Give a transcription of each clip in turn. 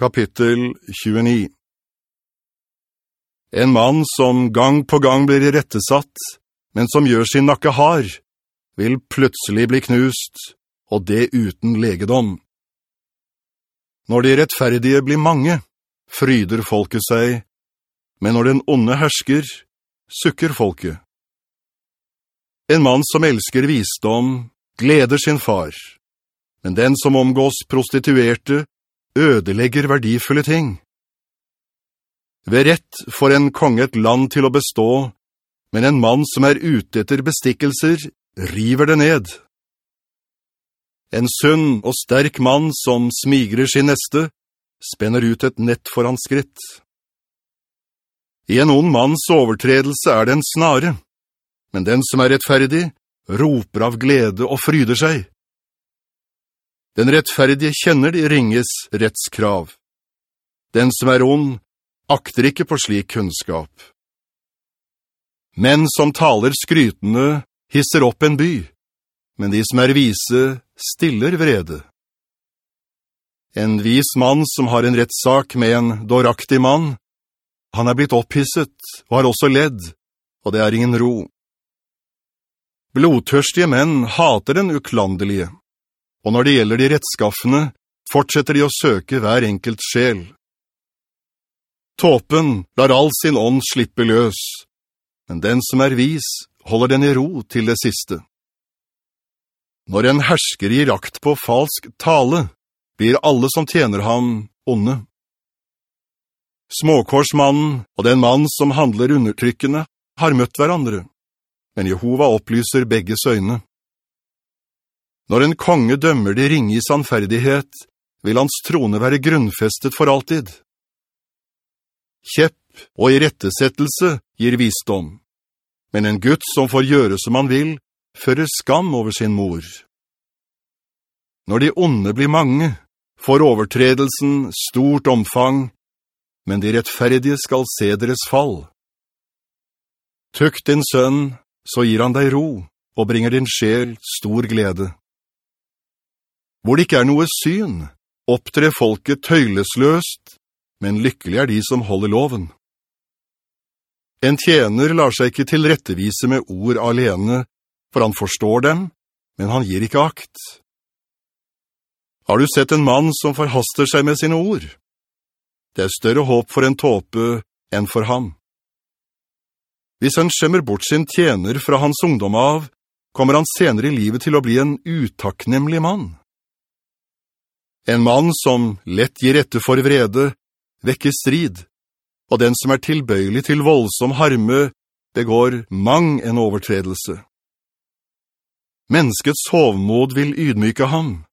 Kapittel 29 En mann som gang på gang blir rettesatt, men som gjør sin nakke hard, vil plutselig bli knust, og det uten legedom. Når de rettferdige blir mange, fryder folket seg, men når den onde hersker, sukker folket. En mann som elsker visdom, gleder sin far, men den som omgås prostituerte, ødelegger verdifulle ting. Ved rett får en konge et land til å bestå, men en mann som er ute etter bestikkelser, river det ned. En sunn og sterk mann som smigrer sin neste, spenner ut et nett for hans skritt. I en ond manns overtredelse er det en snare, men den som er rettferdig, roper av glede og fryder seg. Den rettferdige kjenner de ringes rettskrav. Den som er ond, akter ikke på slik kunnskap. Menn som taler skrytende hisser opp en by, men de som er vise stiller vrede. En vis mann som har en rettsak med en dåraktig mann, han er blitt opphisset og har også ledd, og det er ingen ro. Blodtørstige menn hater den uklandelige og når det gjelder de rettskaffene, fortsetter de å søke hver enkelt sjel. Tåpen lar all sin ånd slippe løs, men den som er vis, holder den i ro til det siste. Når en hersker gir akt på falsk tale, blir alle som tjener ham onde. Småkorsmannen og den mann som handler undertrykkende har møtt hverandre, men Jehova opplyser begge søgne. Når en konge dømmer de ringe i sannferdighet, vil hans trone være grunnfestet for alltid. Kjepp og i rettesettelse gir visdom, men en gutt som får gjøre som han vil, fører skam over sin mor. Når de onde blir mange, får overtredelsen stort omfang, men de rettferdige skal se deres fall. Tøkk din sønn, så gir han deg ro, og bringer din sjel stor glede. Hvor det ikke er noe syn, opptre folket tøylesløst, men lykkelig er de som holder loven. En tjener lar seg ikke tilrettevise med ord alene, for han forstår dem, men han gir ikke akt. Har du sett en mann som forhaster seg med sine ord? Det er større håp for en tåpe enn for ham. Hvis han skjemmer bort sin tjener fra hans ungdom av, kommer han senere i livet til å bli en utakknemlig mann. En mann som lett gir rette for vrede, vekker strid, og den som er tilbøyelig til voldsom harme, begår mang en overtredelse. Menneskets hovmod vil ydmyke ham,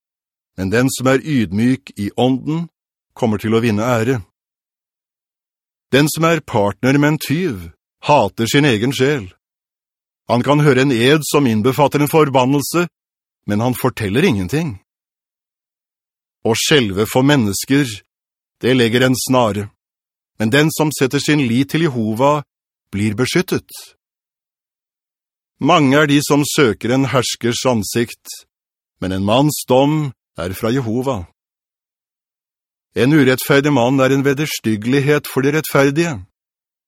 men den som er ydmyk i ånden, kommer til å vinne ære. Den som er partner med en tyv, hater sin egen sjel. Han kan høre en ed som innbefatter en forbannelse, men han forteller ingenting. Og skjelve for mennesker, det legger en snare. Men den som setter sin li til Jehova, blir beskyttet. Mange er de som søker en herskers ansikt, men en manns dom er fra Jehova. En urettferdig mann er en vederstyggelighet for de rettferdige,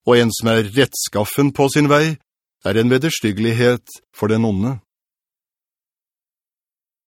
og en som er rettskaffen på sin vei, er en vederstyggelighet for den onde.